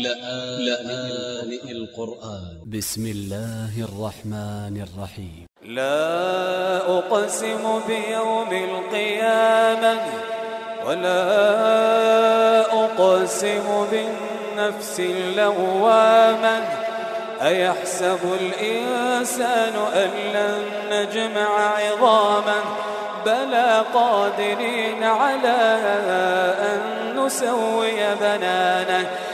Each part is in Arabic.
لآن القرآن. ب س م الله الرحمن الرحيم لا أقسم بيوم القيامة ولا أقسم بالنفس اللوامة. أيحسب الإنسان أن لن نجمع عظاما؟ بلى قادرين على أن نسوي بنانه.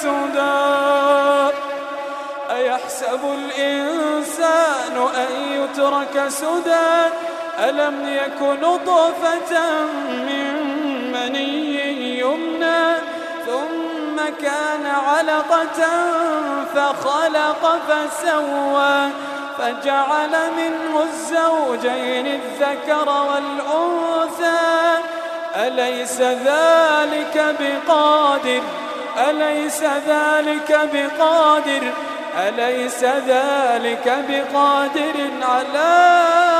سدى أيحسب الإنسان أن يترك سدى؟ ألم يك نطفة من مني يمنى؟ ثم كان علقة فخلق فسوى. فجعل منه الزوجين الذكر والأنثى. أليس ذلك بقادر؟ أليس ذلك بقادر؟ أليس ذلك بقادر على